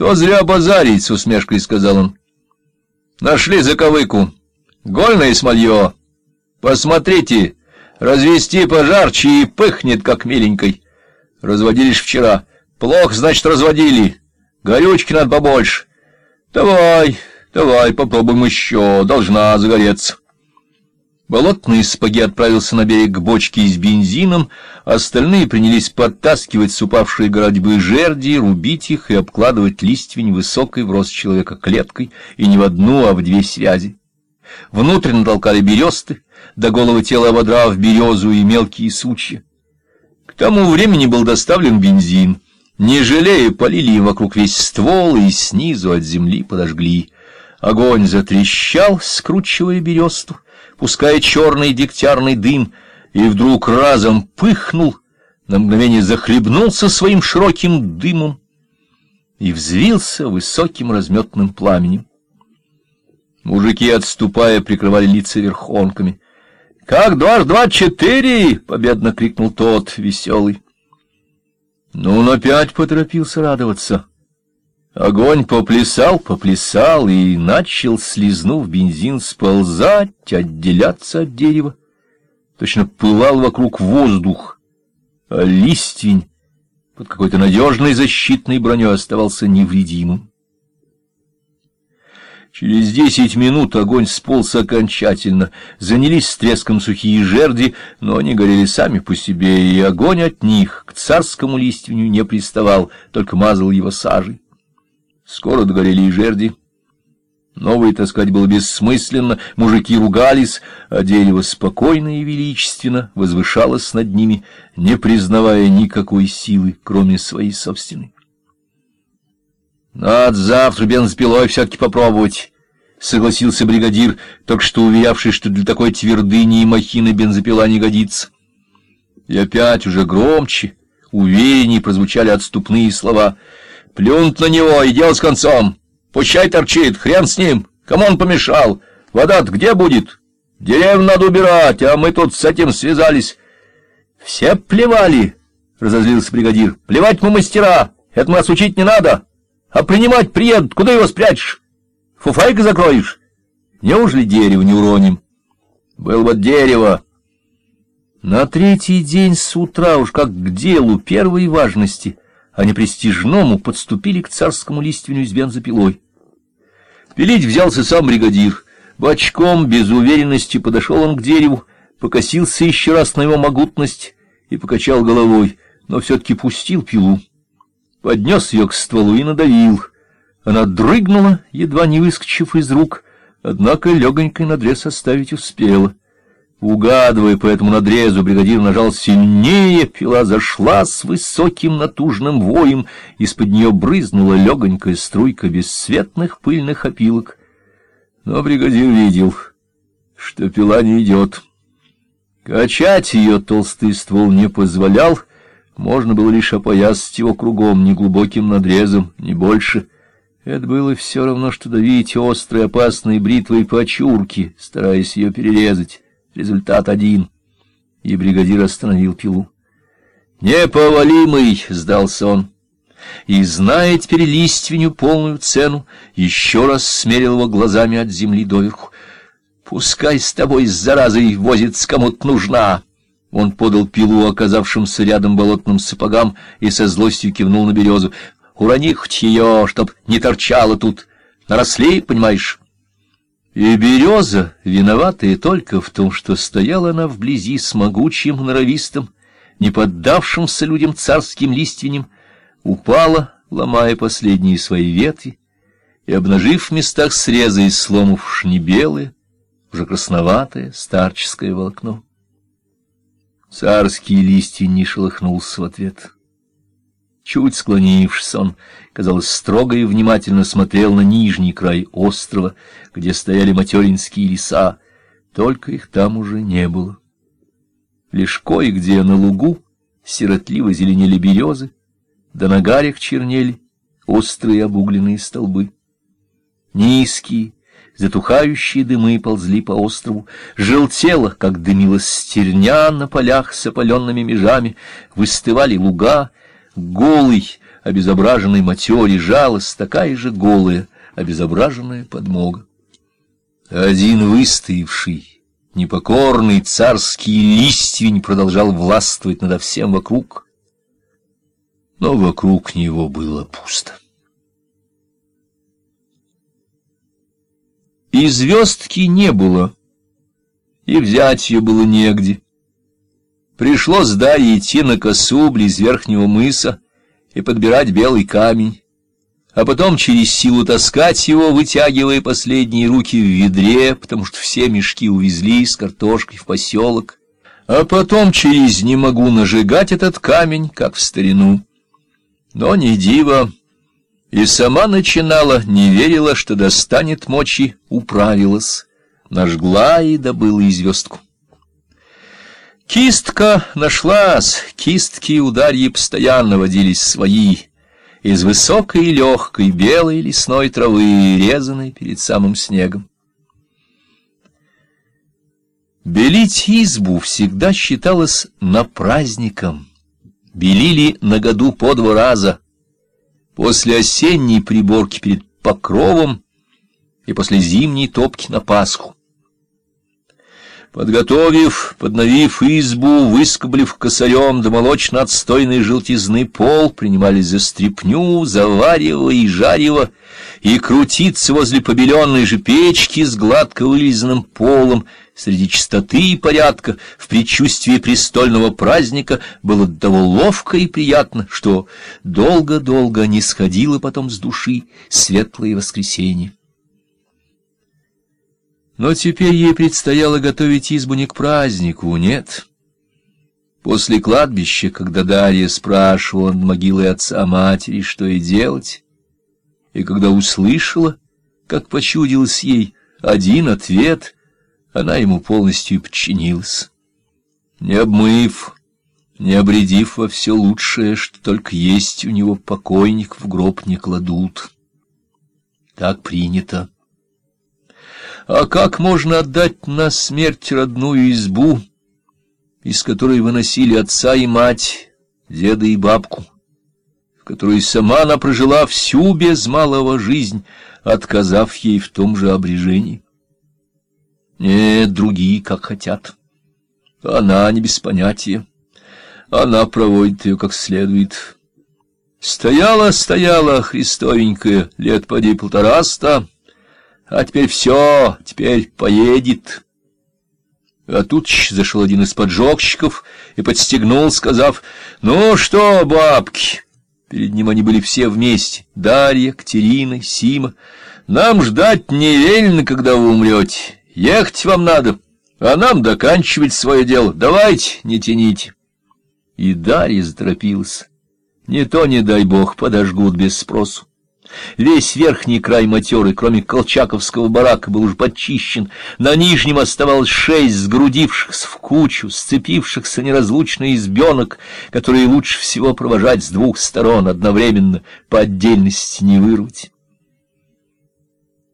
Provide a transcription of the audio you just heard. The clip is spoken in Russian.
Что зря базарить, с усмешкой сказал он. Нашли заковыку. Гольное смолье. Посмотрите, развести пожарче и пыхнет, как миленькой. Разводились вчера. Плохо, значит, разводили. Горючки надо побольше. Давай, давай, попробуем еще. Должна загореться. Болотный сапоги отправился на берег к бочке с бензином, остальные принялись подтаскивать с упавшей городьбы жерди, рубить их и обкладывать листвень высокой в рост человека клеткой, и не в одну, а в две связи. Внутрь натолкали бересты, до головы тела ободрав березу и мелкие сучья. К тому времени был доставлен бензин. Не жалея, полили им вокруг весь ствол и снизу от земли подожгли. Огонь затрещал, скручивая бересту, пуская черный дегтярный дым, и вдруг разом пыхнул, на мгновение захлебнулся своим широким дымом и взвился высоким разметным пламенем. Мужики, отступая, прикрывали лица верхонками. — Как дважды два четыре! — победно крикнул тот, веселый. Но он опять поторопился радоваться. Огонь поплясал, поплясал и начал, слизнув бензин, сползать, отделяться от дерева. Точно пылал вокруг воздух, а листвень под какой-то надежной защитной броней оставался невредимым. Через десять минут огонь сполз окончательно, занялись с треском сухие жерди, но они горели сами по себе, и огонь от них к царскому лиственню не приставал, только мазал его сажей. Скоро догорели и жерди. Новые таскать было бессмысленно, мужики ругались, а дерево спокойно и величественно возвышалось над ними, не признавая никакой силы, кроме своей собственной. Надо завтра бензопилой все-таки попробовать, — согласился бригадир, только что уверявший, что для такой твердыни и махины бензопила не годится. И опять уже громче, увереннее прозвучали отступные слова — Плюнуть на него и дело с концом. Пущай торчит, хрен с ним. Кому он помешал? вода где будет? Деревню надо убирать, а мы тут с этим связались. Все плевали, — разозлился бригадир. Плевать мы мастера, это нас учить не надо. А принимать приедут, куда его спрячешь? Фуфайка закроешь? Неужели дерево не уроним? Был бы дерево. На третий день с утра уж как к делу первой важности — а не престижному подступили к царскому лиственню с бензопилой. Пилить взялся сам бригадир. Бочком, без уверенности, подошел он к дереву, покосился еще раз на его могутность и покачал головой, но все-таки пустил пилу. Поднес ее к стволу и надавил. Она дрыгнула, едва не выскочив из рук, однако легонький надрез оставить успела. Угадывая по этому надрезу, бригадир нажал сильнее, пила зашла с высоким натужным воем, из-под нее брызнула легонькая струйка бесцветных пыльных опилок. Но бригадир видел, что пила не идет. Качать ее толстый ствол не позволял, можно было лишь опоясать его кругом неглубоким надрезом, не больше. Это было все равно, что давить острой опасной бритвой по чурке, стараясь ее перерезать. Результат один. И бригадир остановил пилу. «Неповалимый!» — сдался он. И, зная теперь лиственню полную цену, еще раз смерил его глазами от земли доверху. «Пускай с тобой с заразой возится кому-то нужна!» Он подал пилу оказавшимся рядом болотным сапогам и со злостью кивнул на березу. «Урони хоть ее, чтоб не торчала тут. Наросли, понимаешь?» И береза, виноватая только в том, что стояла она вблизи с могучим норовистым, не поддавшимся людям царским лиственем, упала, ломая последние свои ветви, и, обнажив в местах среза и сломов не белое, уже красноватое старческое волокно. Царский листья не шелохнулся в ответ. Чуть склонившись, он, казалось, строго и внимательно смотрел на нижний край острова, где стояли материнские леса, только их там уже не было. Лишь кое-где на лугу сиротливо зеленели березы, да на гарях чернели острые обугленные столбы. Низкие, затухающие дымы ползли по острову, желтело, как дымилась стерня на полях с опаленными межами, выстывали луга, голый, обезображенной матере жалась такая же голая, обезображенная подмога. Один выстоявший, непокорный царский листвень продолжал властвовать надо всем вокруг, но вокруг него было пусто. И звездки не было, и взять ее было негде. Пришлось Дарье идти на косу близ верхнего мыса и подбирать белый камень, а потом через силу таскать его, вытягивая последние руки в ведре, потому что все мешки увезли с картошкой в поселок, а потом через «не могу» нажигать этот камень, как в старину. Но не диво, и сама начинала, не верила, что достанет мочи, управилась, нажгла и добыла и звездку. Кистка нашлась, кистки у Дарьи постоянно водились свои, из высокой и легкой белой лесной травы, резаной перед самым снегом. Белить избу всегда считалось на праздником. Белили на году по два раза. После осенней приборки перед покровом и после зимней топки на Пасху. Подготовив, подновив избу, выскоблив косарем до молочно-отстойной желтизны пол, принимались за стряпню, заваривая и жарево, и крутиться возле побеленной же печки с гладко вылизанным полом, среди чистоты и порядка, в предчувствии престольного праздника, было до того ловко и приятно, что долго-долго не сходило потом с души светлое воскресенье. Но теперь ей предстояло готовить избу не к празднику, нет. После кладбища, когда Дарья спрашивала над могилой отца матери, что ей делать, и когда услышала, как почудилось ей один ответ, она ему полностью подчинилась. Не обмыв, не обредив во все лучшее, что только есть у него покойник в гроб не кладут. Так принято. А как можно отдать на смерть родную избу, из которой выносили отца и мать, деда и бабку, в которой сама она прожила всю без малого жизнь, отказав ей в том же обрежении? Нет, другие как хотят. Она не без понятия. Она проводит ее как следует. Стояла, стояла, христовенькая, лет поди полтораста, а теперь все, теперь поедет. А тут зашел один из поджогщиков и подстегнул, сказав, «Ну что, бабки?» Перед ним они были все вместе, Дарья, Катерина, Сима. «Нам ждать не велено, когда вы умрете. Ехать вам надо, а нам доканчивать свое дело. Давайте, не тяните». И Дарья заторопилась. Не то, не дай бог, подожгут без спросу. Весь верхний край матеры, кроме колчаковского барака, был уж подчищен. На нижнем оставалось шесть сгрудившихся в кучу, сцепившихся неразлучно избенок, которые лучше всего провожать с двух сторон одновременно, по отдельности не вырвать.